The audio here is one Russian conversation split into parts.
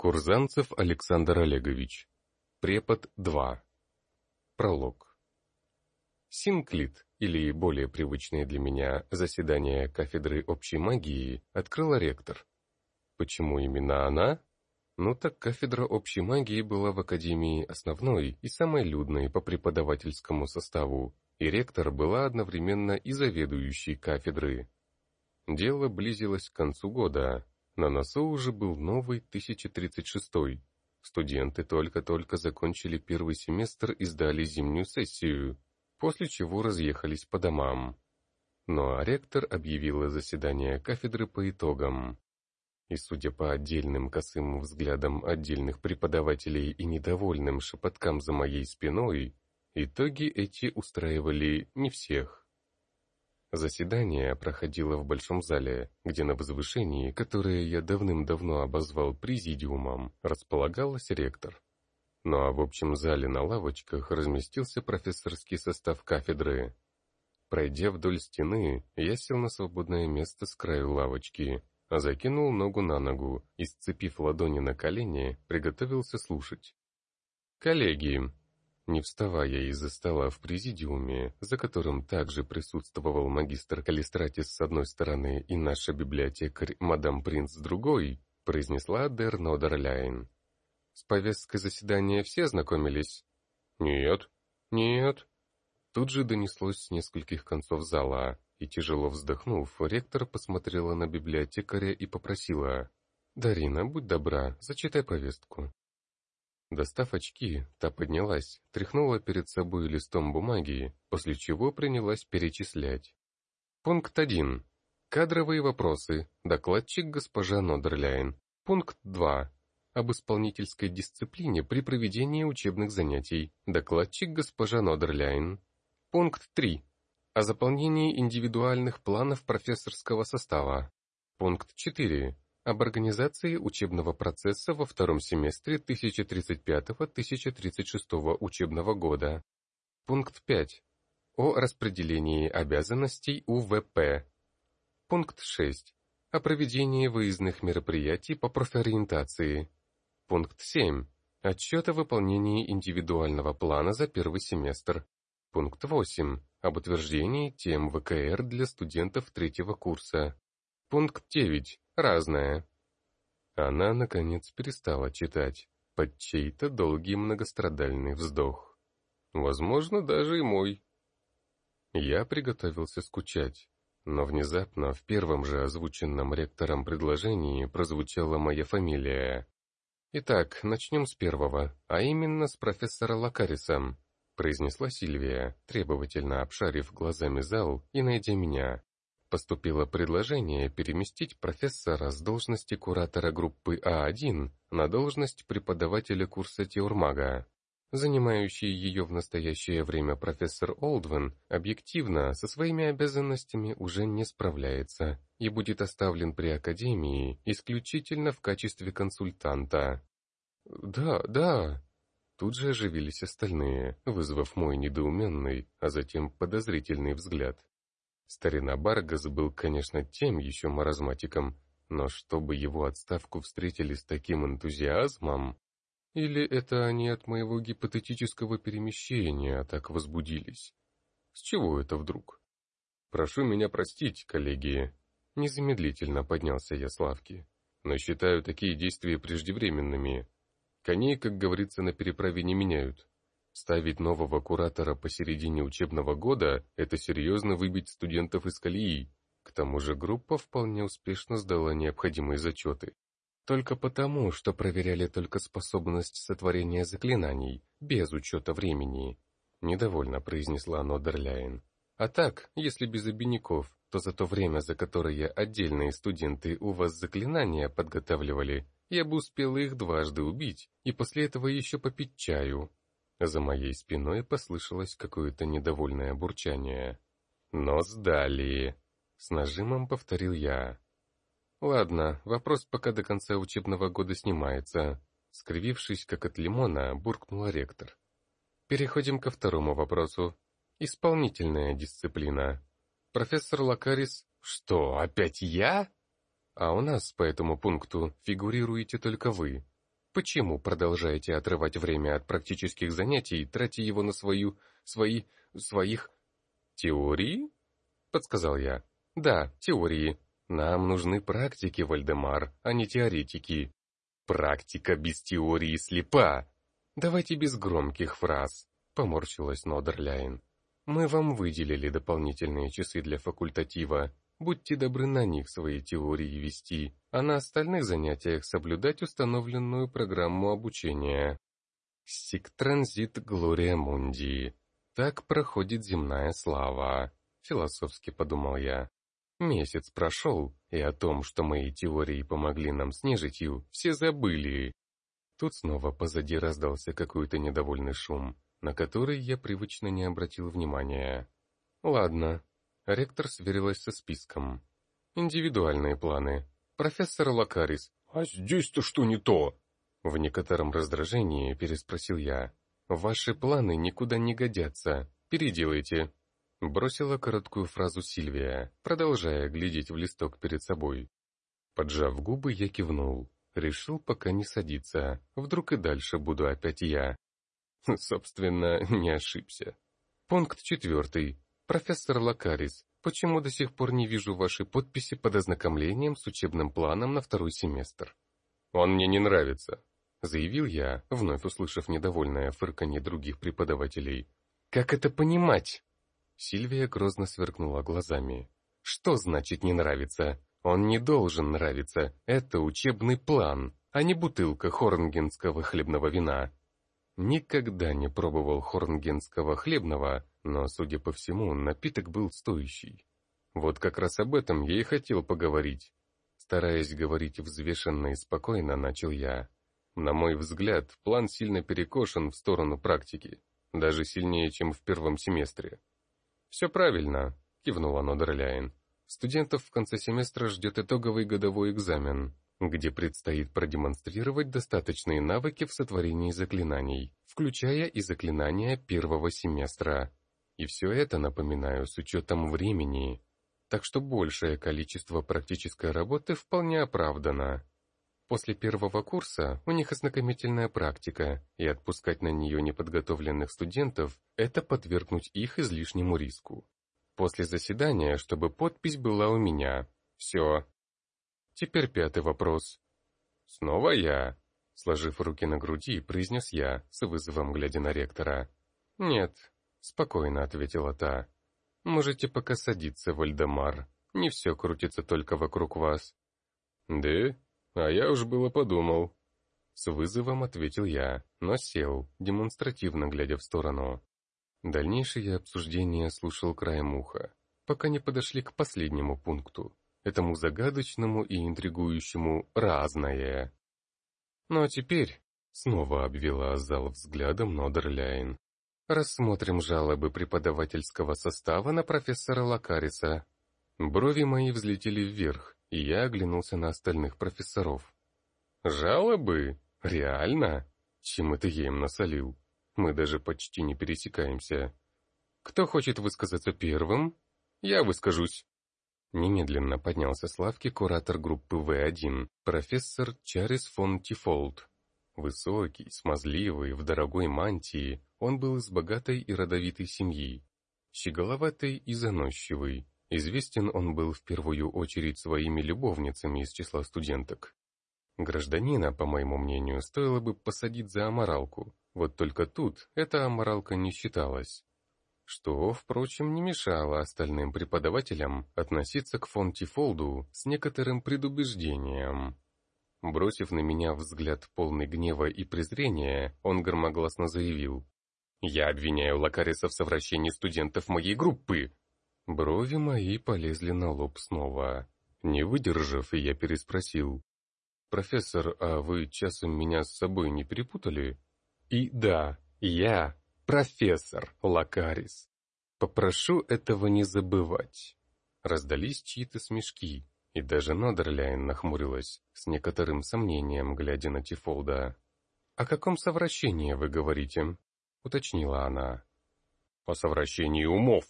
Курзанцев Александр Олегович. Препод 2. Пролог. Синклит, или более привычное для меня заседание кафедры общей магии, открыла ректор. Почему именно она? Ну так кафедра общей магии была в Академии основной и самой людной по преподавательскому составу, и ректор была одновременно и заведующей кафедры. Дело близилось к концу года, на носу уже был новый 1036 -й. Студенты только-только закончили первый семестр и сдали зимнюю сессию, после чего разъехались по домам. Но ну, ректор объявила заседание кафедры по итогам. И судя по отдельным косым взглядам отдельных преподавателей и недовольным шепоткам за моей спиной, итоги эти устраивали не всех. Заседание проходило в большом зале, где на возвышении, которое я давным-давно обозвал президиумом, располагалась ректор. Ну а в общем зале на лавочках разместился профессорский состав кафедры. Пройдя вдоль стены, я сел на свободное место с краю лавочки, а закинул ногу на ногу и, сцепив ладони на колени, приготовился слушать. «Коллеги, не вставая из-за стола в президиуме, за которым также присутствовал магистр Калистратис с одной стороны и наша библиотекарь мадам Принц с другой, произнесла Дер Нодерляйн. «С повесткой заседания все знакомились?» «Нет». «Нет». Тут же донеслось с нескольких концов зала, и, тяжело вздохнув, ректор посмотрела на библиотекаря и попросила. «Дарина, будь добра, зачитай повестку». Достав очки, та поднялась, тряхнула перед собой листом бумаги, после чего принялась перечислять. Пункт 1. Кадровые вопросы. Докладчик госпожа Нодерляйн. Пункт 2. Об исполнительской дисциплине при проведении учебных занятий. Докладчик госпожа Нодерляйн. Пункт 3. О заполнении индивидуальных планов профессорского состава. Пункт 4 об организации учебного процесса во втором семестре 1035-1036 учебного года. Пункт 5. О распределении обязанностей УВП. Пункт 6. О проведении выездных мероприятий по профориентации. Пункт 7. Отчет о выполнении индивидуального плана за первый семестр. Пункт 8. Об утверждении тем ВКР для студентов третьего курса. Пункт 9 разное. Она, наконец, перестала читать, под чей-то долгий многострадальный вздох. Возможно, даже и мой. Я приготовился скучать, но внезапно в первом же озвученном ректором предложении прозвучала моя фамилия. «Итак, начнем с первого, а именно с профессора Лакариса», произнесла Сильвия, требовательно обшарив глазами зал и найдя меня поступило предложение переместить профессора с должности куратора группы А1 на должность преподавателя курса Теурмага. Занимающий ее в настоящее время профессор Олдвен объективно со своими обязанностями уже не справляется и будет оставлен при Академии исключительно в качестве консультанта. «Да, да», Тут же оживились остальные, вызвав мой недоуменный, а затем подозрительный взгляд. Старина Баргас был, конечно, тем еще маразматиком, но чтобы его отставку встретили с таким энтузиазмом... Или это они от моего гипотетического перемещения так возбудились? С чего это вдруг? Прошу меня простить, коллеги. Незамедлительно поднялся я с лавки. Но считаю такие действия преждевременными. Коней, как говорится, на переправе не меняют. Ставить нового куратора посередине учебного года – это серьезно выбить студентов из колеи. К тому же группа вполне успешно сдала необходимые зачеты. Только потому, что проверяли только способность сотворения заклинаний, без учета времени. Недовольно произнесла Нодерляйн. А так, если без обиняков, то за то время, за которое отдельные студенты у вас заклинания подготавливали, я бы успела их дважды убить, и после этого еще попить чаю. За моей спиной послышалось какое-то недовольное бурчание. «Но сдали!» — с нажимом повторил я. «Ладно, вопрос пока до конца учебного года снимается», — скривившись, как от лимона, буркнула ректор. «Переходим ко второму вопросу. Исполнительная дисциплина. Профессор Лакарис...» «Что, опять я?» «А у нас по этому пункту фигурируете только вы», Почему продолжаете отрывать время от практических занятий, тратя его на свою... свои... своих... теории? Подсказал я. Да, теории. Нам нужны практики, Вальдемар, а не теоретики. Практика без теории слепа. Давайте без громких фраз, поморщилась Нодерляйн. Мы вам выделили дополнительные часы для факультатива. Будьте добры на них свои теории вести, а на остальных занятиях соблюдать установленную программу обучения. Сиктранзит Глория Мунди. Так проходит земная слава, философски подумал я. Месяц прошел, и о том, что мои теории помогли нам с нежитью, все забыли. Тут снова позади раздался какой-то недовольный шум, на который я привычно не обратил внимания. Ладно, Ректор сверилась со списком. Индивидуальные планы. Профессор Лакарис. А здесь-то что не то? В некотором раздражении переспросил я. Ваши планы никуда не годятся. Переделайте. Бросила короткую фразу Сильвия, продолжая глядеть в листок перед собой. Поджав губы, я кивнул. Решил пока не садиться. Вдруг и дальше буду опять я. Собственно, не ошибся. Пункт четвертый. «Профессор Лакарис, почему до сих пор не вижу вашей подписи под ознакомлением с учебным планом на второй семестр?» «Он мне не нравится», — заявил я, вновь услышав недовольное фырканье других преподавателей. «Как это понимать?» Сильвия грозно сверкнула глазами. «Что значит «не нравится»? Он не должен нравиться. Это учебный план, а не бутылка хорнгенского хлебного вина. Никогда не пробовал хорнгенского хлебного, но, судя по всему, напиток был стоящий. Вот как раз об этом я и хотел поговорить. Стараясь говорить взвешенно и спокойно, начал я. На мой взгляд, план сильно перекошен в сторону практики, даже сильнее, чем в первом семестре. «Все правильно», — кивнула Нодерляйн. «Студентов в конце семестра ждет итоговый годовой экзамен где предстоит продемонстрировать достаточные навыки в сотворении заклинаний, включая и заклинания первого семестра. И все это, напоминаю, с учетом времени. Так что большее количество практической работы вполне оправдано. После первого курса у них ознакомительная практика, и отпускать на нее неподготовленных студентов – это подвергнуть их излишнему риску. После заседания, чтобы подпись была у меня. Все, Теперь пятый вопрос. Снова я. Сложив руки на груди, произнес я, с вызовом глядя на ректора. Нет, спокойно ответила та. Можете пока садиться, Вальдемар. Не все крутится только вокруг вас. Да? А я уж было подумал. С вызовом ответил я, но сел, демонстративно глядя в сторону. Дальнейшее обсуждение слушал краем уха, пока не подошли к последнему пункту этому загадочному и интригующему «разное». Ну а теперь снова обвела зал взглядом Нодерляйн. Рассмотрим жалобы преподавательского состава на профессора Лакариса. Брови мои взлетели вверх, и я оглянулся на остальных профессоров. Жалобы? Реально? Чем это я им насолил? Мы даже почти не пересекаемся. Кто хочет высказаться первым? Я выскажусь. Немедленно поднялся с лавки куратор группы В1, профессор Чарис фон Тифолд. Высокий, смазливый, в дорогой мантии, он был из богатой и родовитой семьи. Щеголоватый и заносчивый. Известен он был в первую очередь своими любовницами из числа студенток. Гражданина, по моему мнению, стоило бы посадить за аморалку, вот только тут эта аморалка не считалась что, впрочем, не мешало остальным преподавателям относиться к Фонтифолду с некоторым предубеждением. Бросив на меня взгляд полный гнева и презрения, он громогласно заявил. «Я обвиняю Лакариса в совращении студентов моей группы!» Брови мои полезли на лоб снова. Не выдержав, я переспросил. «Профессор, а вы часом меня с собой не перепутали?» «И да, я профессор Лакарис. Попрошу этого не забывать. Раздались чьи-то смешки, и даже Нодерляйн нахмурилась, с некоторым сомнением глядя на Тифолда. «О каком совращении вы говорите?» — уточнила она. «О совращении умов!»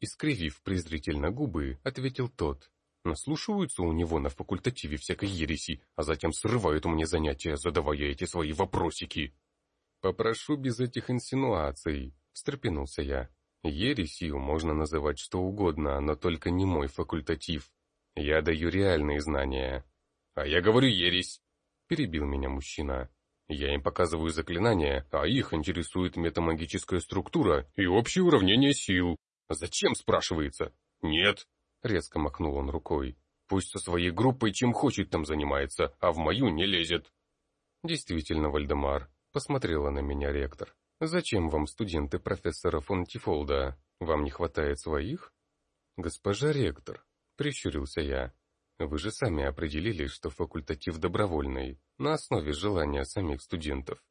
Искривив презрительно губы, ответил тот. Наслушиваются у него на факультативе всякой ереси, а затем срывают мне занятия, задавая эти свои вопросики. «Попрошу без этих инсинуаций», — встрепенулся я. «Ересью можно называть что угодно, но только не мой факультатив. Я даю реальные знания». «А я говорю ересь», — перебил меня мужчина. «Я им показываю заклинания, а их интересует метамагическая структура и общее уравнение сил. Зачем, спрашивается?» «Нет», — резко махнул он рукой. «Пусть со своей группой чем хочет там занимается, а в мою не лезет». «Действительно, Вальдемар», — посмотрела на меня ректор. «Зачем вам студенты профессора фон Тифолда? Вам не хватает своих?» «Госпожа ректор», — прищурился я, вы же сами определили, что факультатив добровольный, на основе желания самих студентов.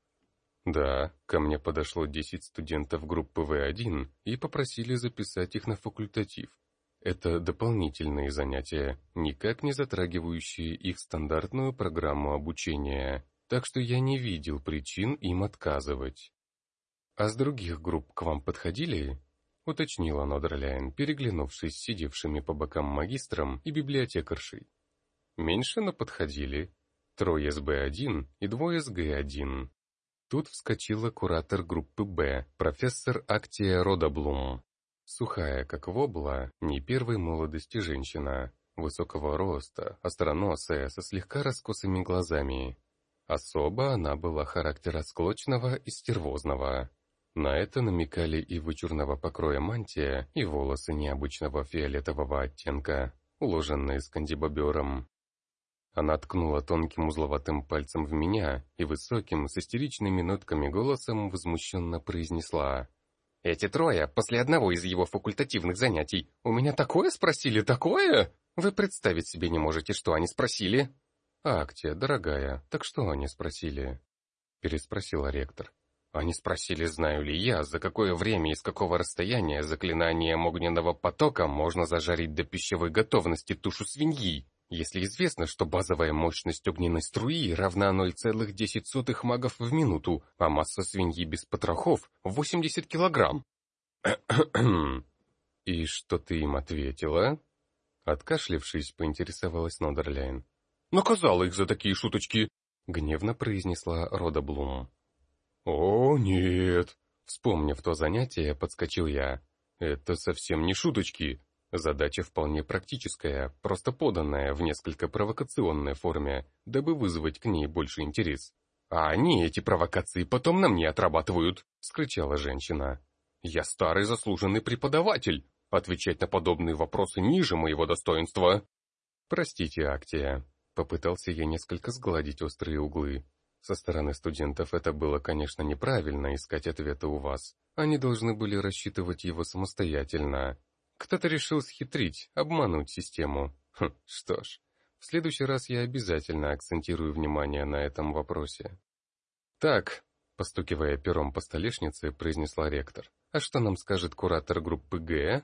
Да, ко мне подошло 10 студентов группы В1 и попросили записать их на факультатив. Это дополнительные занятия, никак не затрагивающие их стандартную программу обучения, так что я не видел причин им отказывать. А с других групп к вам подходили? — уточнила Нодерляйн, переглянувшись с сидевшими по бокам магистром и библиотекаршей. Меньше, но подходили. Трое с Б1 и двое с Г1. Тут вскочила куратор группы Б, профессор Актия Родаблум. Сухая, как вобла, не первой молодости женщина, высокого роста, остроносая, со слегка раскосыми глазами. Особо она была характера склочного и стервозного. На это намекали и вычурного покроя мантия, и волосы необычного фиолетового оттенка, уложенные скандибобером. Она ткнула тонким узловатым пальцем в меня и высоким, с истеричными нотками голосом возмущенно произнесла. «Эти трое, после одного из его факультативных занятий, у меня такое спросили, такое? Вы представить себе не можете, что они спросили?» «Актия, дорогая, так что они спросили?» Переспросила ректор. Они спросили, знаю ли я, за какое время и с какого расстояния заклинанием огненного потока можно зажарить до пищевой готовности тушу свиньи, если известно, что базовая мощность огненной струи равна 0,10 магов в минуту, а масса свиньи без потрохов — 80 килограмм. «И что ты им ответила?» Откашлившись, поинтересовалась Нодерляйн. «Наказала их за такие шуточки!» — гневно произнесла Рода Блум. «О, нет!» Вспомнив то занятие, подскочил я. «Это совсем не шуточки. Задача вполне практическая, просто поданная в несколько провокационной форме, дабы вызвать к ней больше интерес. А они эти провокации потом на мне отрабатывают!» — скричала женщина. «Я старый заслуженный преподаватель. Отвечать на подобные вопросы ниже моего достоинства». «Простите, Актия», — попытался я несколько сгладить острые углы. Со стороны студентов это было, конечно, неправильно искать ответы у вас. Они должны были рассчитывать его самостоятельно. Кто-то решил схитрить, обмануть систему. Хм, что ж, в следующий раз я обязательно акцентирую внимание на этом вопросе. Так, постукивая пером по столешнице, произнесла ректор. А что нам скажет куратор группы Г?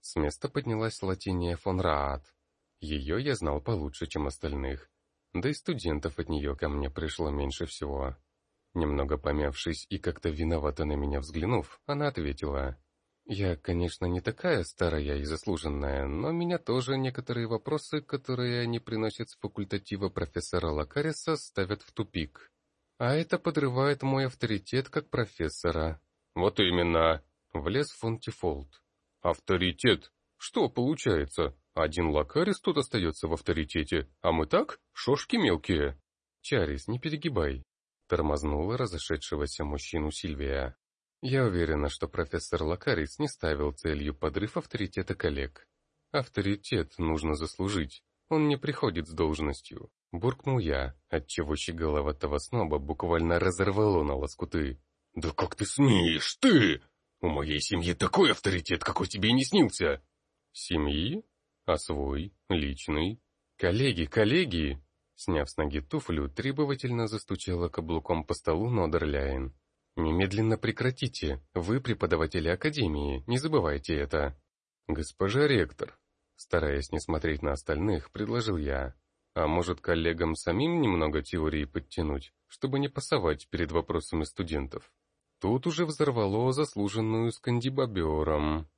С места поднялась Латиния фон Раат. Ее я знал получше, чем остальных да и студентов от нее ко мне пришло меньше всего. Немного помявшись и как-то виновато на меня взглянув, она ответила, «Я, конечно, не такая старая и заслуженная, но меня тоже некоторые вопросы, которые они приносят с факультатива профессора Лакариса, ставят в тупик. А это подрывает мой авторитет как профессора». «Вот именно!» — влез Фонтифолд. «Авторитет? Что получается? Один Лакарис тут остается в авторитете, а мы так, шошки мелкие. Чарис, не перегибай. Тормознула разошедшегося мужчину Сильвия. Я уверена, что профессор Лакарис не ставил целью подрыв авторитета коллег. Авторитет нужно заслужить, он не приходит с должностью. Буркнул я, отчего щеголоватого сноба буквально разорвало на лоскуты. «Да как ты смеешь, ты! У моей семьи такой авторитет, какой тебе и не снился!» «Семьи?» А свой, личный? Коллеги, коллеги! Сняв с ноги туфлю, требовательно застучала каблуком по столу Нодерляйн. «Немедленно прекратите. Вы преподаватели Академии, не забывайте это». «Госпожа ректор», стараясь не смотреть на остальных, предложил я. «А может, коллегам самим немного теории подтянуть, чтобы не пасовать перед вопросами студентов?» Тут уже взорвало заслуженную скандибобером.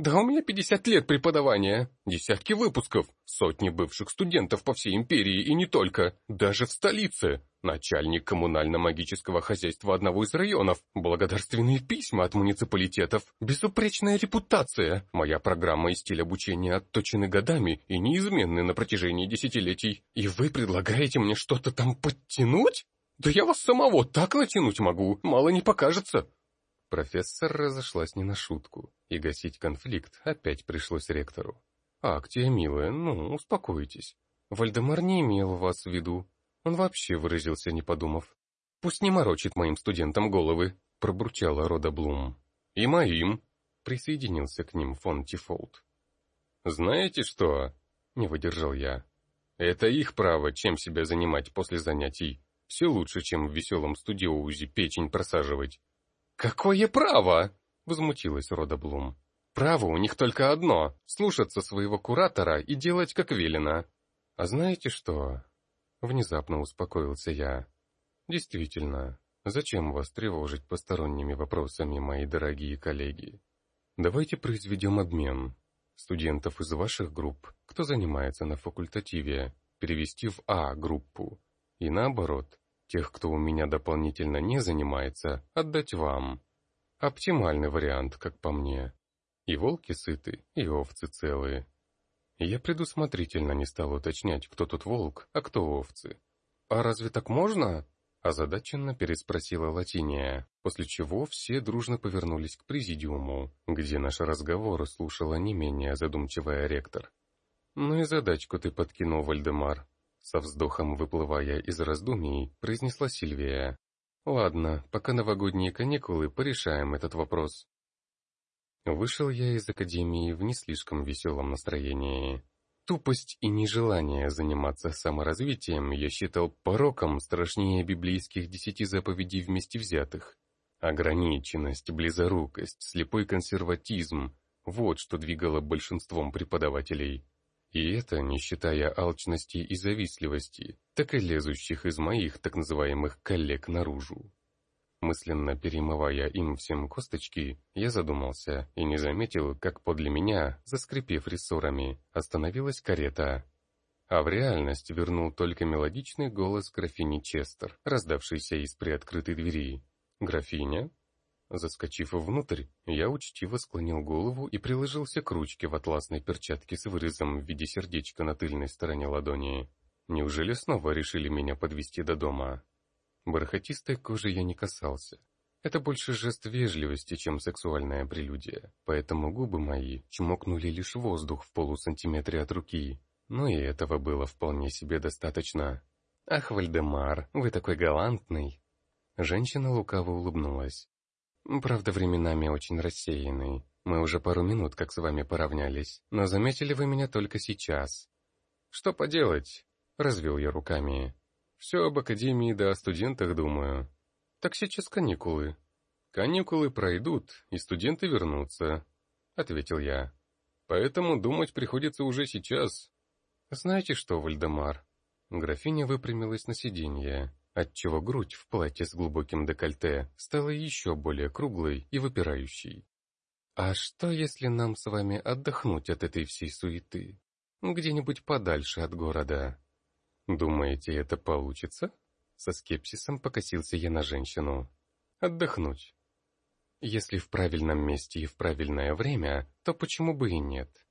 Да у меня 50 лет преподавания, десятки выпусков, сотни бывших студентов по всей империи и не только, даже в столице. Начальник коммунально-магического хозяйства одного из районов, благодарственные письма от муниципалитетов, безупречная репутация. Моя программа и стиль обучения отточены годами и неизменны на протяжении десятилетий. И вы предлагаете мне что-то там подтянуть? Да я вас самого так натянуть могу, мало не покажется. Профессор разошлась не на шутку, и гасить конфликт опять пришлось ректору. «Актия, милая, ну, успокойтесь. Вальдемар не имел вас в виду. Он вообще выразился, не подумав. Пусть не морочит моим студентам головы», — пробурчала Рода Блум. «И моим», — присоединился к ним фон Тифолт. «Знаете что?» — не выдержал я. «Это их право, чем себя занимать после занятий. Все лучше, чем в веселом студиоузе печень просаживать. «Какое право?» — возмутилась Рода Блум. «Право у них только одно — слушаться своего куратора и делать, как велено». «А знаете что?» — внезапно успокоился я. «Действительно, зачем вас тревожить посторонними вопросами, мои дорогие коллеги? Давайте произведем обмен. Студентов из ваших групп, кто занимается на факультативе, перевести в А-группу. И наоборот, Тех, кто у меня дополнительно не занимается, отдать вам. Оптимальный вариант, как по мне. И волки сыты, и овцы целые. Я предусмотрительно не стал уточнять, кто тут волк, а кто овцы. «А разве так можно?» Озадаченно переспросила Латиния, после чего все дружно повернулись к президиуму, где наш разговор слушала не менее задумчивая ректор. «Ну и задачку ты подкинул, Вальдемар. Со вздохом выплывая из раздумий, произнесла Сильвия. «Ладно, пока новогодние каникулы, порешаем этот вопрос». Вышел я из академии в не слишком веселом настроении. Тупость и нежелание заниматься саморазвитием я считал пороком страшнее библейских десяти заповедей вместе взятых. Ограниченность, близорукость, слепой консерватизм — вот что двигало большинством преподавателей. И это не считая алчности и завистливости, так и лезущих из моих так называемых коллег наружу. Мысленно перемывая им всем косточки, я задумался и не заметил, как подле меня, заскрипев рессорами, остановилась карета. А в реальность вернул только мелодичный голос графини Честер, раздавшийся из приоткрытой двери. «Графиня?» Заскочив внутрь, я учтиво склонил голову и приложился к ручке в атласной перчатке с вырезом в виде сердечка на тыльной стороне ладони. Неужели снова решили меня подвести до дома? Бархатистой кожи я не касался. Это больше жест вежливости, чем сексуальная прелюдия, поэтому губы мои чмокнули лишь воздух в полусантиметре от руки. Но и этого было вполне себе достаточно. «Ах, Вальдемар, вы такой галантный!» Женщина лукаво улыбнулась. Правда, временами очень рассеянный. Мы уже пару минут как с вами поравнялись, но заметили вы меня только сейчас. Что поделать? Развел я руками. Все об академии да о студентах думаю. Так сейчас каникулы. Каникулы пройдут, и студенты вернутся, ответил я. Поэтому думать приходится уже сейчас. Знаете что, Вальдемар? Графиня выпрямилась на сиденье отчего грудь в платье с глубоким декольте стала еще более круглой и выпирающей. «А что, если нам с вами отдохнуть от этой всей суеты? Где-нибудь подальше от города?» «Думаете, это получится?» Со скепсисом покосился я на женщину. «Отдохнуть. Если в правильном месте и в правильное время, то почему бы и нет?»